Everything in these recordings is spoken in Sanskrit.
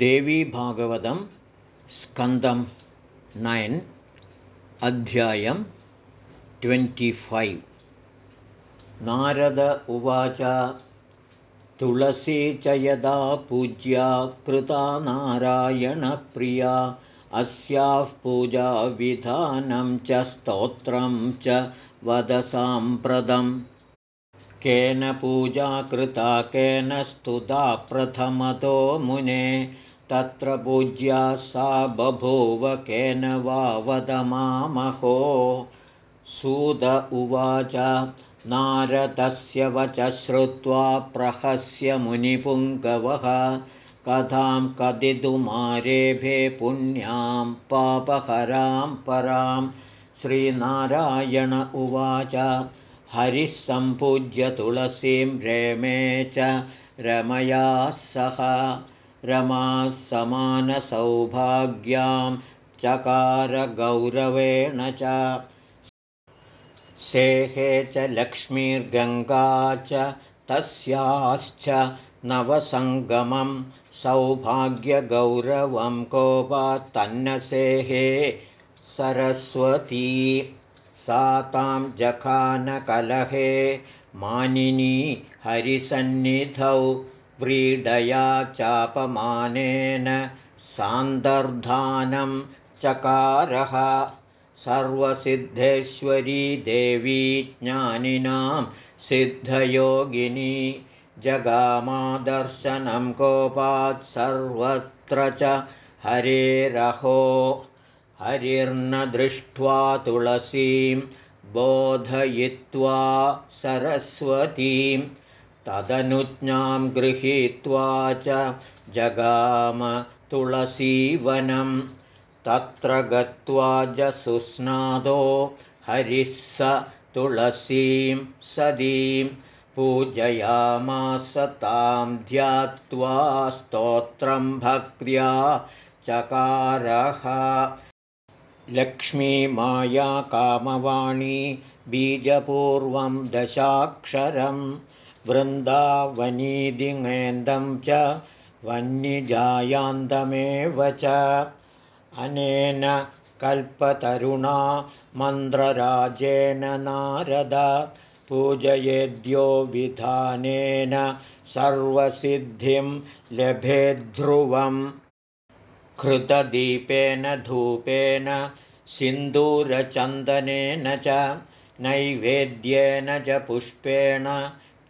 देवीभागवतं स्कन्दं नैन् अध्यायं ट्वेण्टिफैव्। नारद उवाच तुलसी च यदा पूज्या कृता नारायणप्रिया अस्याः पूजाविधानं च स्तोत्रं च वदसाम्प्रदम् केन पूजा कृता केन स्तुता प्रथमतो मुने तत्र पूज्या सा बभूव केन वा वदमामहो सुद उवाच नारदस्य वच श्रुत्वा प्रहस्य मुनिपुङ्गवः कथां कदितुमारेभे पुण्यां पापहरां परां। श्रीनारायण उवाच हरिः सम्पूज्य तुलसीं रेमे च रमया सह रमाः समानसौभाग्यां चकारगौरवेण च। सेहे च लक्ष्मीर्गङ्गा च तस्याश्च नवसङ्गमं सौभाग्यगौरवं कोपात्तन्नसेहे सरस्वती। सा तां जखानकलहे मानिनी हरिसन्निधौ व्रीडया चापमानेन सान्दर्धानं चकारः। सर्वसिद्धेश्वरी देवी ज्ञानिनां सिद्धयोगिनी जगामादर्शनं कोपात् सर्वत्र च हरेरहो। हरिर्न दृष्ट्वा तुलसीं बोधयित्वा सरस्वतीं तदनुज्ञां गृहीत्वा च जगाम तुलसीवनं तत्र गत्वा जसुस्नादो हरिः स तुलसीं सदीं पूजयामास तां ध्यात्वा स्तोत्रं भक्त्या चकारः। लक्ष्मीमाया कामवाणी बीजपूर्वं दशाक्षरं वृन्दावनीदिङेन्दं च वह्निजायान्तमेव च। अनेन कल्पतरुणा मन्द्रराजेन नारद पूजयेद्यो विधानेन सर्वसिद्धिं लभेद्ध्रुवम्। कृतदीपेन धूपेन सिन्दूरचन्दनेन च नैवेद्येन च पुष्पेण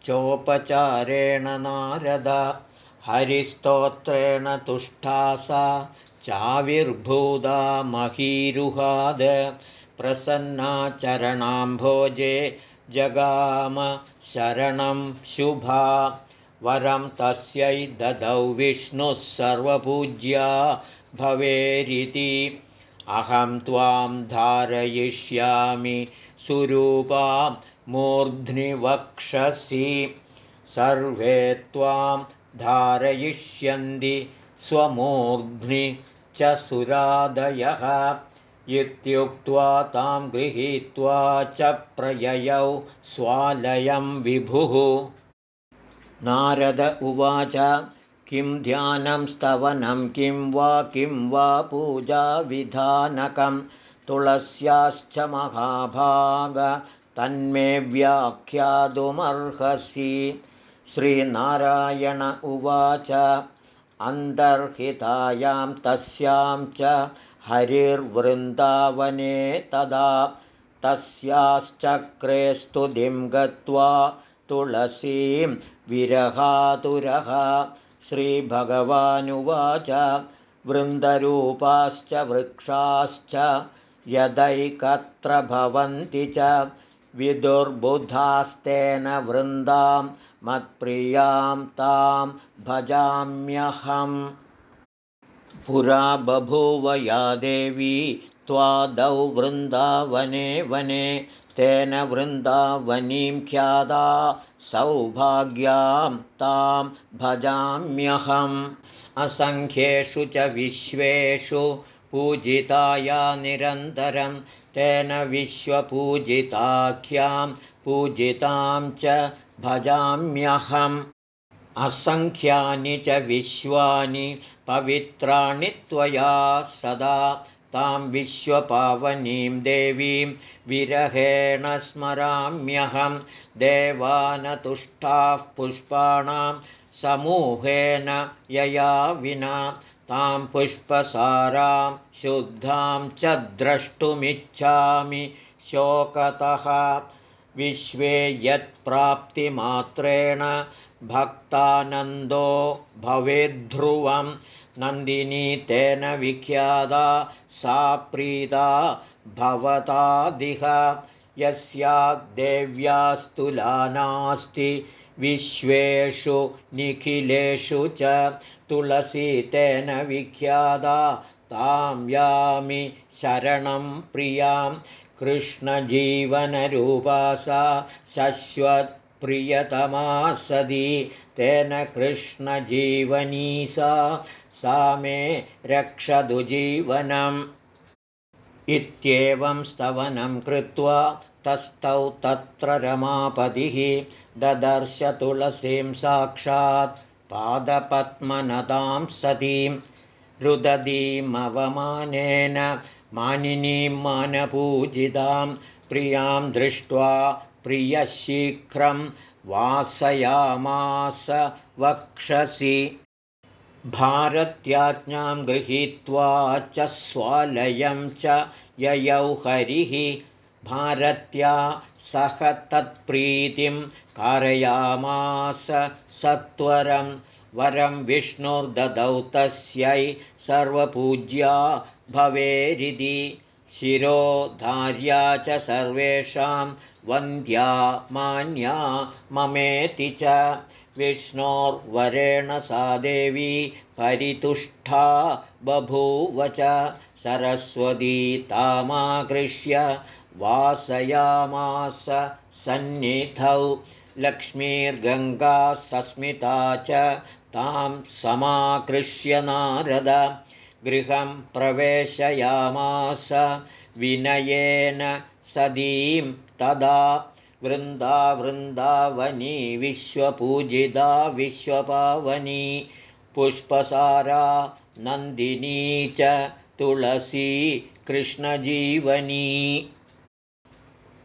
चोपचारेण नारद हरिस्तोत्रेण तुष्टा सा चाविर्भूदा महीरुहाद प्रसन्नाचरणाम्भोजे जगाम शरणं शुभा। वरं तस्यै ददौ विष्णुः सर्वपूज्या भवेरिति। अहं त्वां धारयिष्यामि सुरूपां मूर्ध्नि वक्षसि सर्वे त्वां धारयिष्यन्ति स्वमूर्ध्नि च सुरादयः इत्युक्त्वा तां गृहीत्वा च प्रययौ स्वालयं विभुः। नारद उवाच किं ध्यानं स्तवनं किं वा किं वा पूजाविधानकं तुलस्याश्च महाभाग तन्मे व्याख्यातुमर्हसि। श्रीनारायण उवाच अन्तर्हितायां तस्यां च हरिर्वृन्दावने तदा तस्याश्चक्रे स्तुतिं गत्वा तुलसीं विरहातुरः। श्रीभगवानुवाच वृन्दरूपाश्च वृक्षाश्च यदैकत्र भवन्ति च विदुर्बुधास्तेन वृन्दां मत्प्रियां तां भजाम्यहम्। पुरा बभूव या देवी त्वादौ वृन्दावने वने तेन वृन्दावनीं ख्यादा सौभाग्यां तां भजाम्यहम्। असङ्ख्येषु च विश्वेषु पूजिताया निरन्तरं तेन विश्वपूजिताख्यां पूजितां च भजाम्यहम्। असङ्ख्यानि च विश्वानि पवित्राणि त्वया सदा। तां विश्वपावनीं देवीं विरहेण स्मराम्यहं देवानतुष्टाः पुष्पाणां समूहेन यया विना। तां पुष्पसारां शुद्धां च द्रष्टुमिच्छामि शोकतः। विश्वे यत्प्राप्तिमात्रेण भक्तानन्दो भवेद्ध्रुवं। नन्दिनी तेन विख्याता सा प्रीता भवतादिह यस्या देव्यास्तुला नास्ति विश्वेषु निखिलेषु च तुलसी तेन विख्याता तां यामि शरणं प्रियां। कृष्णजीवनरूपा सा शश्वत्प्रियतमा सदी तेन कृष्णजीवनी सा सा मे रक्षतु जीवनम् इत्येवं स्तवनं कृत्वा तस्थौ तत्र रमापतिः ददर्शतुलसीं साक्षात् पादपद्मनदां सतीं रुदधीमवमानेन मानिनीं मानपूजितां प्रियां दृष्ट्वा प्रियशीघ्रं वासयामास वक्षसि। भारत्याज्ञां गृहीत्वा च स्वालयं च ययौ हरिः। भारत्या सह तत्प्रीतिं कारयामास सत्वरं। वरं विष्णुर्ददौ तस्यै सर्वपूज्या भवेरिति शिरोधार्या च सर्वेषां वन्द्या मान्या ममेति च। विष्णोर्वरेण सा देवी परितुष्टा बभूव च। सरस्वती तामाकृष्य वासयामास सन्निधौ। लक्ष्मीर्गङ्गा सस्मिता च तां समाकृष्य नारद। गृहं प्रवेशयामास। विनयेन सदीं तदा वृन्दा वृन्दावनी विश्वपूजिता विश्वपावनी। पुष्पसारा नन्दिनी च तुलसी कृष्णजीवनी।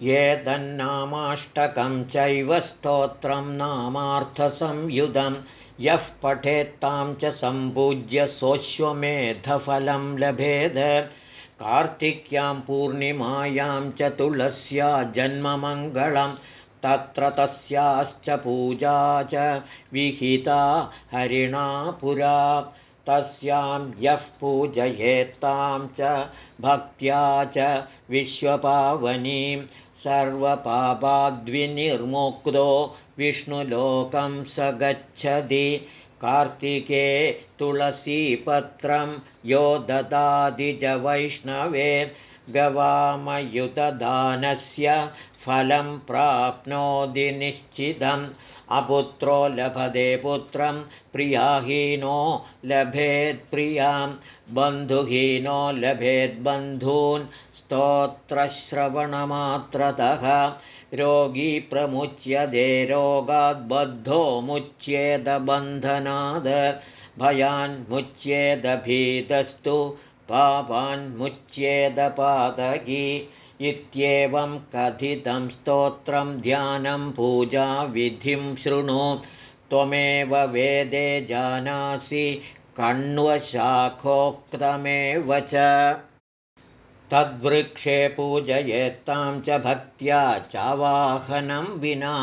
तन्नामाष्टकं चैव स्तोत्रं नामार्थसंयुधं यः पठेत्तां च सम्पूज्य सोऽश्वमेधफलं लभेद। कार्तिक्यां पूर्णिमायां च तुलस्या जन्ममङ्गलं तत्र तस्याश्च पूजा च विहिता हरिणा पुरा। तस्यां यः पूजयेत्तां च भक्त्या च विश्वपावनीं सर्वपापाद्विनिर्मुक्तो विष्णुलोकं स गच्छति कार्तिके तुलसीपत्रं यो ददादिजवैष्णवे गवामयुतदानस्य फलं प्राप्नोति निश्चितम्। अपुत्रो लभते पुत्रं प्रियाहीनो लभेत्प्रियां बन्धुहीनो लभेद्बन्धून् स्तोत्रश्रवणमात्रतः रोगी प्रमुच्यते रोगाद्बद्धो मुच्येदबन्धनाद् भयान्मुच्येदभीतस्तु पापान्मुच्येदपातकी इत्येवं कथितं स्तोत्रं ध्यानं पूजाविधिं शृणु त्वमेव वेदे जानासि कण्वशाखोक्तमेव च तद्वृक्षे पूजयेत्तां च भक्त्या चावाहनं विना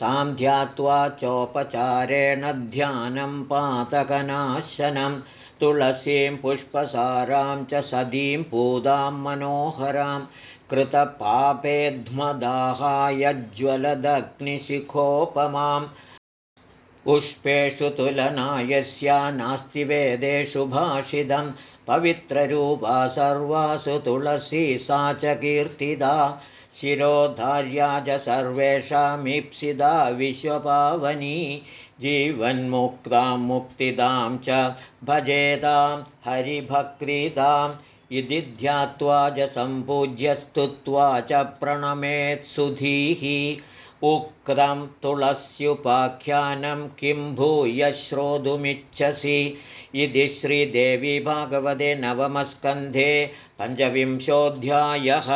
तां ध्यात्वा चोपचारेण ध्यानं पातकनाशनं तुलसीं पुष्पसारां च सदीं पूदां मनोहरां कृतपापेध्मदाहायज्ज्वलदग्निशिखोपमाम् पुष्पेषु तुलनायस्या नास्ति वेदेषु भाषितं पवित्ररूपा सर्वासु तुलसी सा च कीर्तिदा शिरोधार्या च सर्वेषामीप्सिदा विश्वपावनी जीवन्मुक्तां मुक्तिदां च भजेतां हरिभक्तिदाम् इति ध्यात्वा च सम्पूज्य स्तुत्वा च प्रणमेत्सुधीः। उक्तं तुलस्युपाख्यानं किं भूय श्रोतुमिच्छसि इति श्रीदेवी भागवते नवमस्कन्धे पञ्चविंशोऽध्यायः